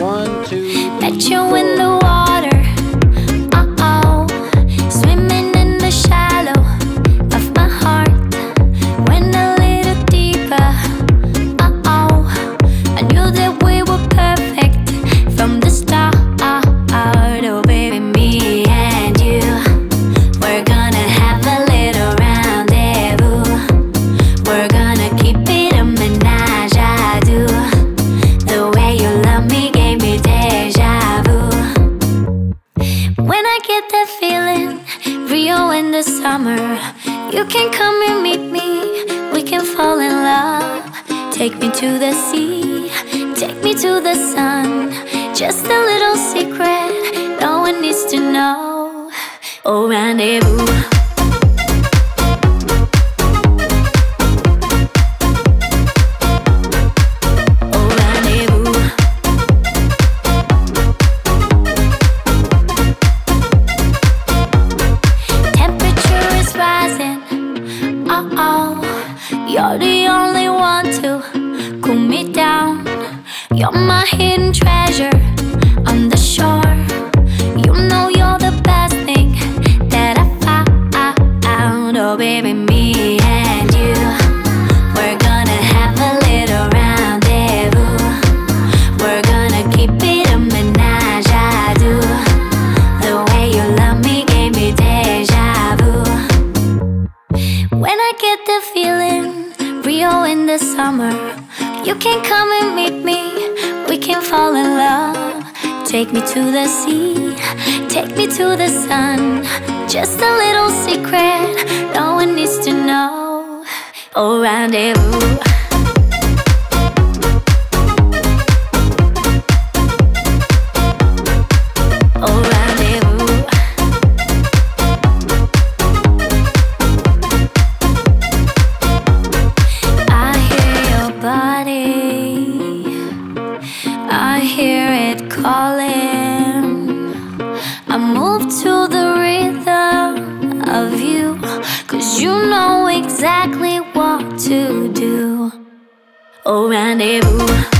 One, two. You're the in the summer. You can come and meet me, we can fall in love. Take me to the sea, take me to the sun. Just a little secret, no one needs to know. Oh, rendezvous. You're the only one to cool me down. You're my hidden treasure on the shore. You know you're the best thing that I found. Oh baby, in the summer, you can come and meet me. We can fall in love. Take me to the sea, take me to the sun. Just a little secret, no one needs to know. Oh, rendezvous. It calling. I move to the rhythm of you. Cause you know exactly what to do. Oh, rendezvous.